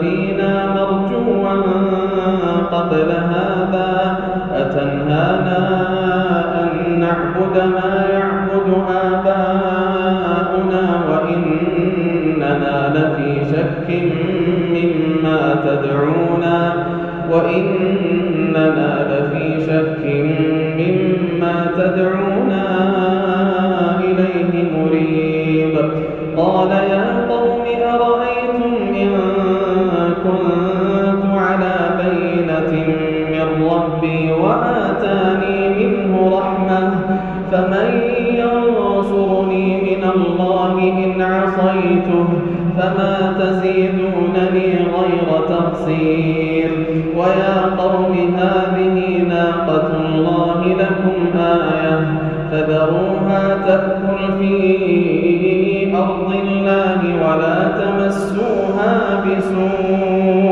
فينا مرجوا قبل هذا أتنهانا أن نعبد ما يعبد آباؤنا وإننا لفي شك مما تدعونا وإننا لفي شك مما تدعونا وآتاني منه رحمة فمن ينصرني من الله إن عصيته فما تزيدونني غير تقصير. ويا قوم هذه ناقة الله لكم آية فذروها تأكل في أرض الله ولا تمسوها بسوء.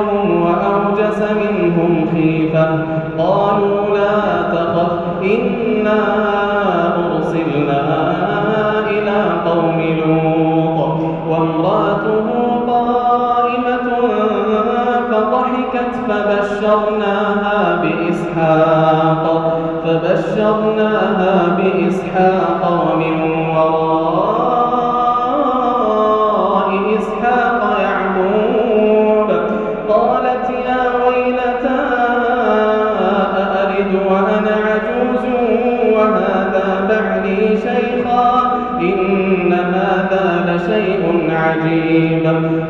نكرهم وأوجس منهم خيفة قالوا لا تخف إنا أرسلنا إلى قوم لوط وامرأته قائمة فضحكت فبشرناها بإسحاق فبشرناها إن هذا لشيء عجيب؟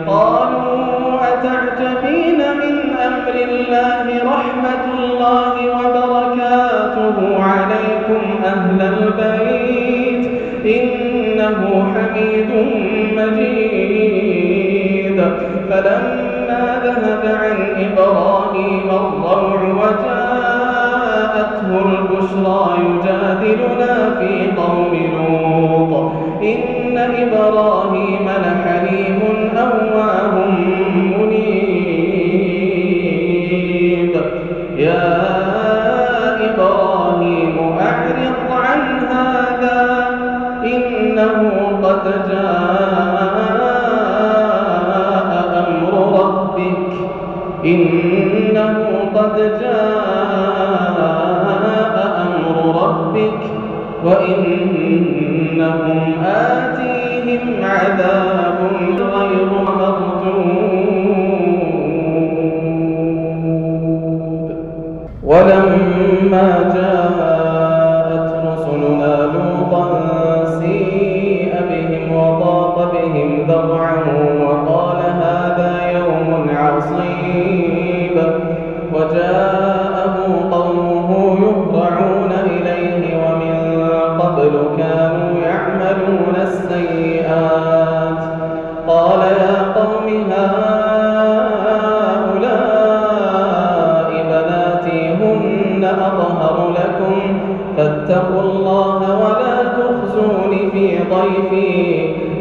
قالوا أتعجبين من أمر الله رحمة الله وبركاته عليكم أهل البيت؟ إنه حميد مجيد. فلما ذهب عن إبراهيم الضوع وجاءته البشرى يجادلنا إنه قد جاء أمر ربك. إنه قد جاء أمر ربك. وإنهم آتيهم عذاب غير مردود. ولما جاءت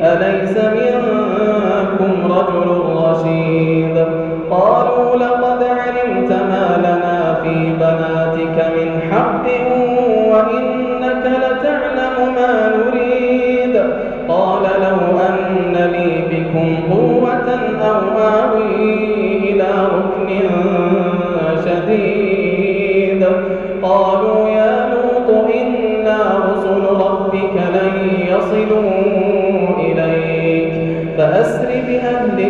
أليس منكم رجل رشيد؟ قالوا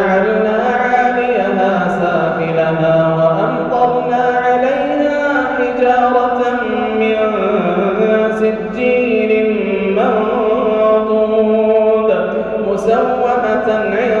وجعلنا عاليها سافلها وأمطرنا عليها حجارة من سجيل منضود مسومة عند